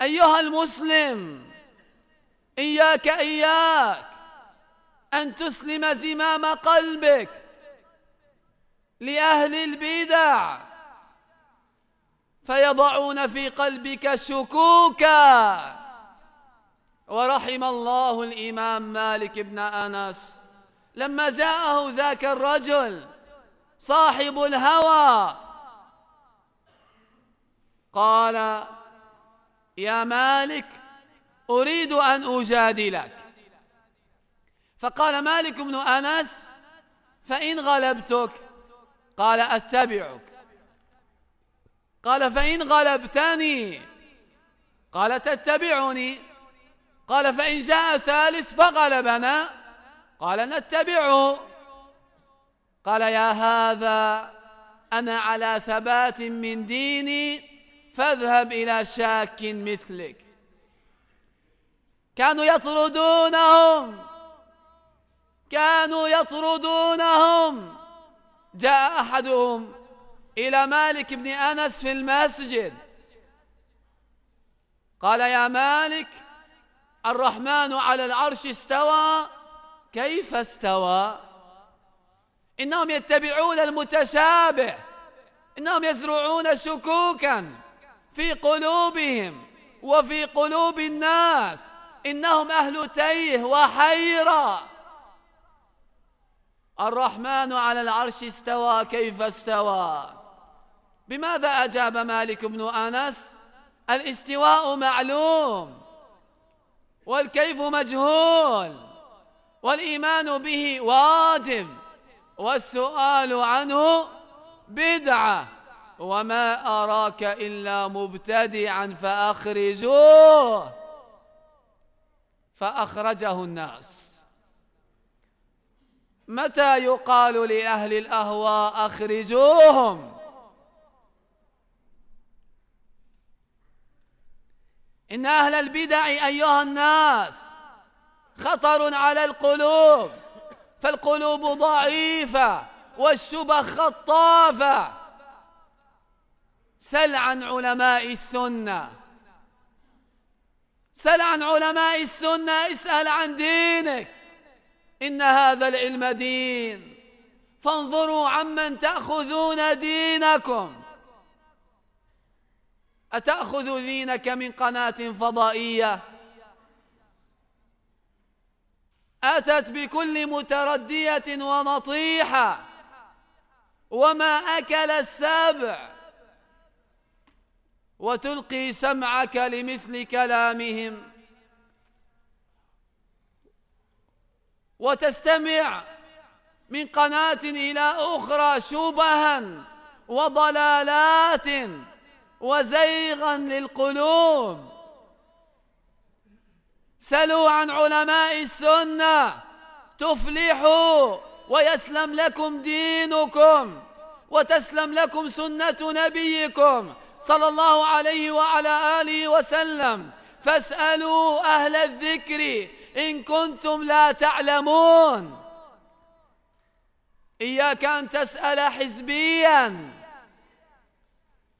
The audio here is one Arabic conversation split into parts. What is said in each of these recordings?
أيها المسلم إياك إياك أن تسلم زمام قلبك لأهل البدع فيضعون في قلبك شكوكا. ورحم الله الإمام مالك بن أنس لما جاءه ذاك الرجل صاحب الهوى. قال يا مالك أريد أن أجادلك. فقال مالك بن أنس فإن غلبتك؟ قال أتبعك. قال فإن غلبتني؟ قال تتبعني. قال فإن جاء ثالث فغلبنا. قال نتبعه قال يا هذا أنا على ثبات من ديني فاذهب إلى شاك مثلك. كانوا يطردونهم. كانوا يطردونهم. جاء أحدهم إلى مالك بن أنس في المسجد. قال يا مالك الرحمن على العرش استوى. كيف استوى؟ إنهم يتبعون المتشابه. إنهم يزرعون شكوكا. في قلوبهم وفي قلوب الناس. إنهم أهل تيه وحيرة. الرحمن على العرش استوى كيف استوى. بماذا أجاب مالك بن أنس؟ الاستواء معلوم والكيف مجهول والإيمان به واجب والسؤال عنه بدعة. وما أراك إلا مبتدعا فأخرجوه فأخرجه الناس. متى يقال لأهل الأهواء أخرجوهم؟ إن أهل البدع أيها الناس خطر على القلوب فالقلوب ضعيفة والشبه خطافة. سل عن علماء السنة. سل عن علماء السنة اسأل عن دينك. إن هذا العلم دين. فانظروا عمن تأخذون دينكم. أتأخذ دينك من قناة فضائية؟ أتت بكل متردية ونطيحة. وما أكل السبع؟ وتلقي سمعك لمثل كلامهم. وتستمع من قناة إلى أخرى شبها وضلالات وزيغا للقلوب. سلوا عن علماء السنة. تفلحوا ويسلم لكم دينكم وتسلم لكم سنة نبيكم. صلى الله عليه وعلى آله وسلم. فاسألوا أهل الذكر إن كنتم لا تعلمون. إياك أن تسأل حزبيا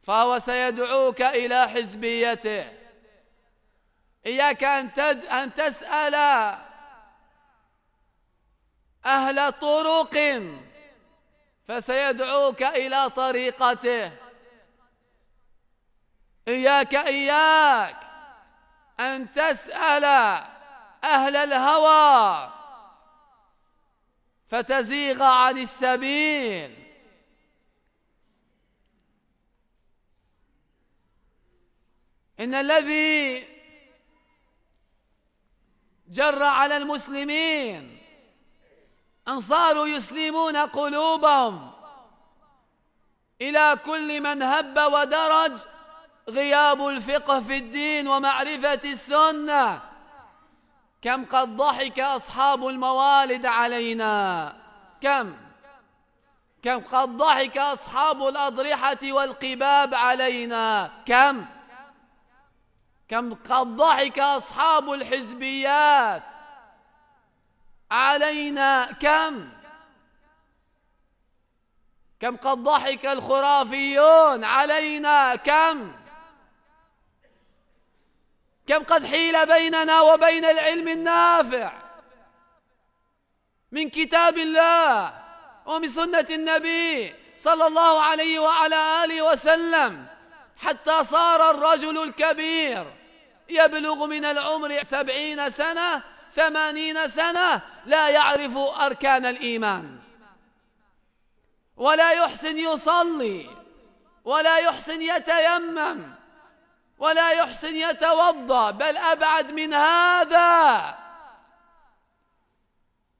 فهو سيدعوك إلى حزبيته. إياك أن, تد أن تسأل أهل طرق فسيدعوك إلى طريقته. إياك إياك أن تسأل أهل الهوى فتزيغ عن السبيل. إن الذي جر على المسلمين أن صاروا يسلمون قلوبهم إلى كل من هب ودرج غياب الفقه في الدين ومعرفة السنة. كم قد ضحك أصحاب الموالد علينا. كم؟ كم قد ضحك أصحاب الأضرحة والقباب علينا. كم؟ كم قد ضحك أصحاب الحزبيات علينا. كم؟ كم قد ضحك الخرافيون علينا. كم؟ كم قد حيل بيننا وبين العلم النافع من كتاب الله ومن سنة النبي صلى الله عليه وعلى آله وسلم حتى صار الرجل الكبير يبلغ من العمر سبعين سنة ثمانين سنة لا يعرف أركان الإيمان. ولا يحسن يصلي ولا يحسن يتيمم ولا يحسن يتوضأ بل أبعد من هذا.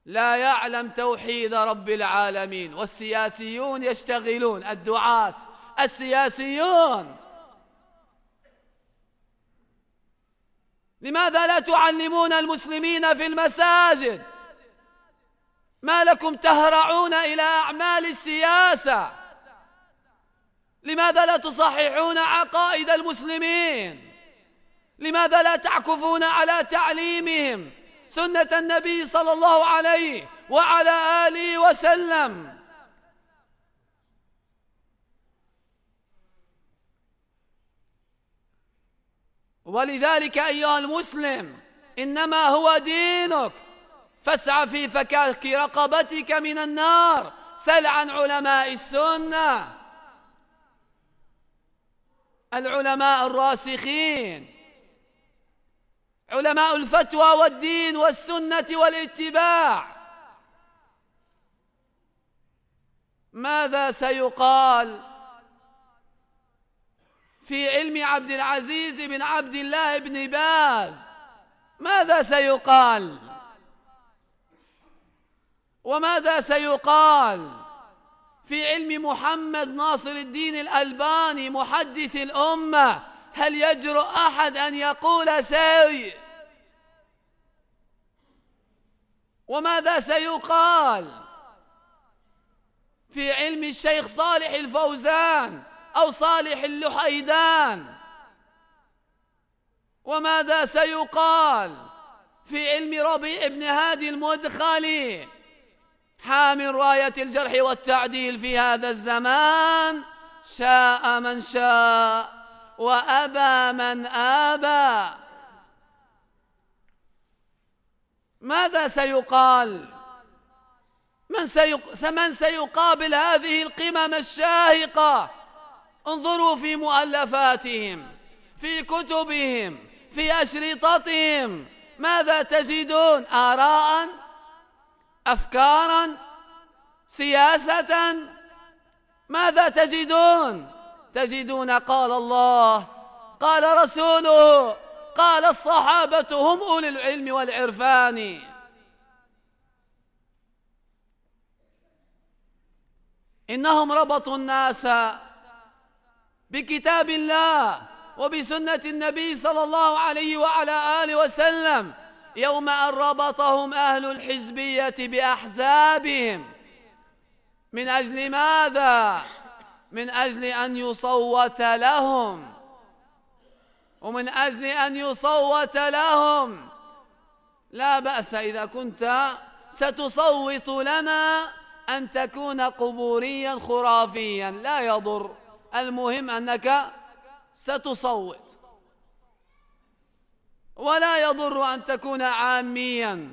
لا يعلم توحيد رب العالمين والسياسيون يشتغلون الدعاة السياسيون. لماذا لا تعلمون المسلمين في المساجد؟ ما لكم تهرعون إلى أعمال السياسة؟ لماذا لا تصححون عقائد المسلمين؟ لماذا لا تعكفون على تعليمهم سنة النبي صلى الله عليه وعلى آله وسلم؟ ولذلك أيها المسلم إنما هو دينك. فاسعى في فكاك رقبتك من النار سل عن علماء السنة. العلماء الراسخين. علماء الفتوى والدين والسنة والاتباع. ماذا سيقال في علم عبد العزيز بن عبد الله بن باز؟ ماذا سيقال؟ وماذا سيقال؟ في علم محمد ناصر الدين الألباني محدث الأمة هل يجرؤ أحد أن يقول شيء؟ وماذا سيقال؟ في علم الشيخ صالح الفوزان أو صالح اللحيدان. وماذا سيقال؟ في علم ربيع بن هادي المدخلي حامل راية الجرح والتعديل في هذا الزمان. شاء من شاء وأبى من آبى. ماذا سيقال؟ من, سيق... من سيقابل هذه القمم الشاهقة؟ انظروا في مؤلفاتهم في كتبهم في أشرطتهم. ماذا تجدون؟ آراء أفكارا سياسة ماذا تجدون؟ تجدون قال الله قال رسوله قال الصحابة هم أولي العلم والعرفان. إنهم ربطوا الناس بكتاب الله وبسنة النبي صلى الله عليه وعلى آله وسلم. يوم أن ربطهم أهل الحزبية بأحزابهم. من أجل ماذا؟ من أجل أن يصوت لهم. ومن أجل أن يصوت لهم. لا بأس إذا كنت ستصوت لنا أن تكون قبوريا خرافيا. لا يضر. المهم أنك ستصوت. ولا يضر أن تكون عاميا.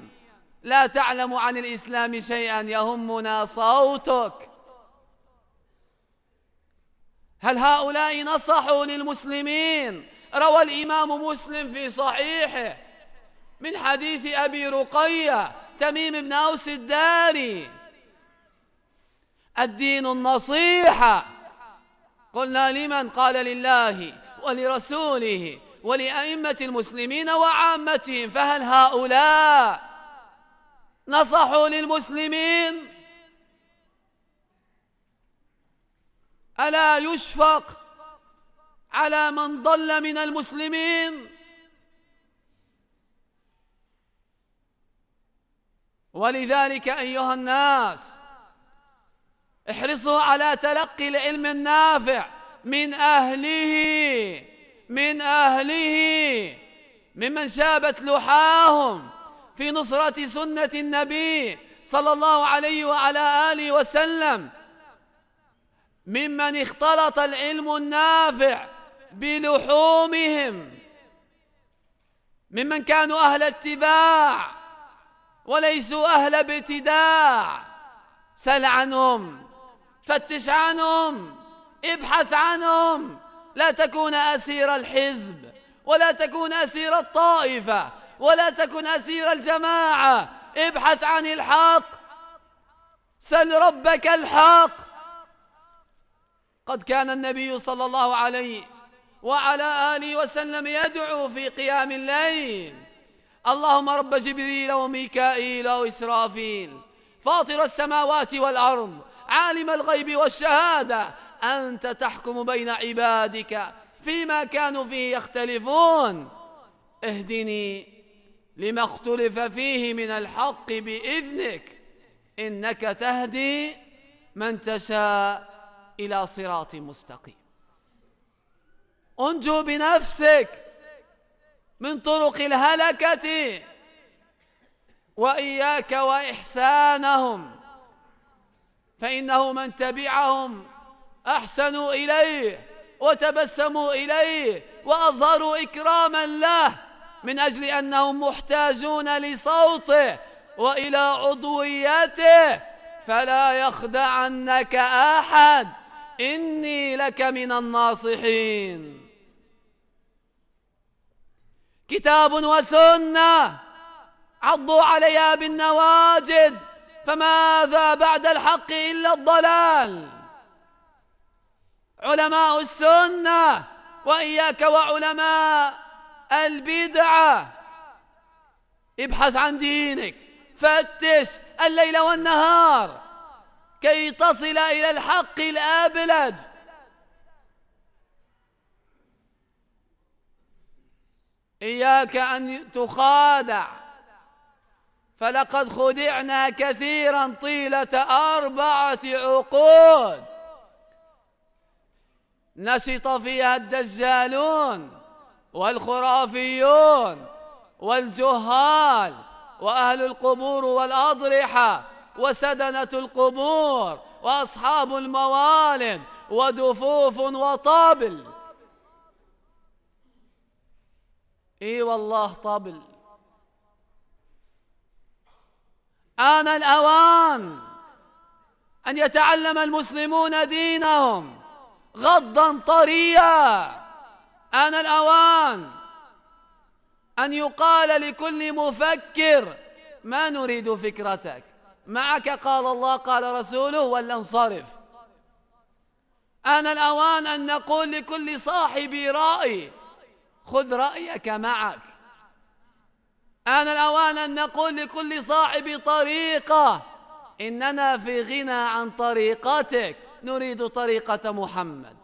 لا تعلم عن الإسلام شيئا يهمنا صوتك. هل هؤلاء نصحوا للمسلمين؟ روى الإمام مسلم في صحيحه من حديث أبي رقية تميم بن أوس الداري. الدين النصيحة. قلنا لمن؟ قال لله ولرسوله. ولأئمة المسلمين وعامتهم فهل هؤلاء نصحوا للمسلمين؟ ألا يشفق على من ضل من المسلمين؟ ولذلك أيها الناس احرصوا على تلقي العلم النافع من أهله. من أهله ممن شابت لحاهم في نصرة سنة النبي صلى الله عليه وعلى آله وسلم. ممن اختلط العلم النافع بلحومهم. ممن كانوا أهل اتباع وليسوا أهل ابتداع. سل عنهم فتش عنهم ابحث عنهم. لا تكون أسير الحزب ولا تكون أسير الطائفة ولا تكن أسير الجماعة. ابحث عن الحق سل ربك الحق. قد كان النبي صلى الله عليه وعلى آله وسلم يدعو في قيام الليل. اللهم رب جبريل وميكائيل وإسرافيل فاطر السماوات والأرض عالم الغيب والشهادة أنت تحكم بين عبادك فيما كانوا فيه يختلفون. اهدني لما اختلف فيه من الحق بإذنك إنك تهدي من تشاء إلى صراط مستقيم. انجو بنفسك من طرق الهلكة وإياك وإحسانهم فإنه من تبعهم أحسنوا إليه وتبسموا إليه وأظهروا إكراما له من أجل أنهم محتاجون لصوته وإلى عضويته. فلا يخدعنك أحد إني لك من الناصحين. كتاب وسنة عضوا عليها بالنواجد فماذا بعد الحق إلا الضلال؟ علماء السنة وإياك وعلماء البدعة ابحث عن دينك فتش الليل والنهار كي تصل إلى الحق الأبلج. إياك أن تخادع. فلقد خدعنا كثيرا طيلة أربعة عقود. نشط فيها الدجالون والخرافيون والجهال وأهل القبور والأضرحة وسدنة القبور وأصحاب الموالد ودفوف وطبل. إي والله طبل. آن الأوان أن يتعلم المسلمون دينهم. غضا طريا. آن الأوان. أن يقال لكل مفكر ما نريد فكرتك. معك قال الله قال رسوله ولا انصرف. آن الأوان أن نقول لكل صاحب رأي. خذ رأيك معك. آن الأوان أن نقول لكل صاحب طريقة. إننا في غنى عن طريقتك. نريد طريقة محمد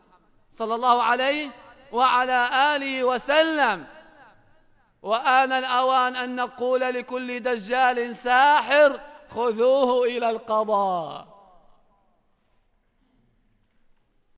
صلى الله عليه وعلى آله وسلم. وآن الأوان أن نقول لكل دجال ساحر خذوه إلى القضاء.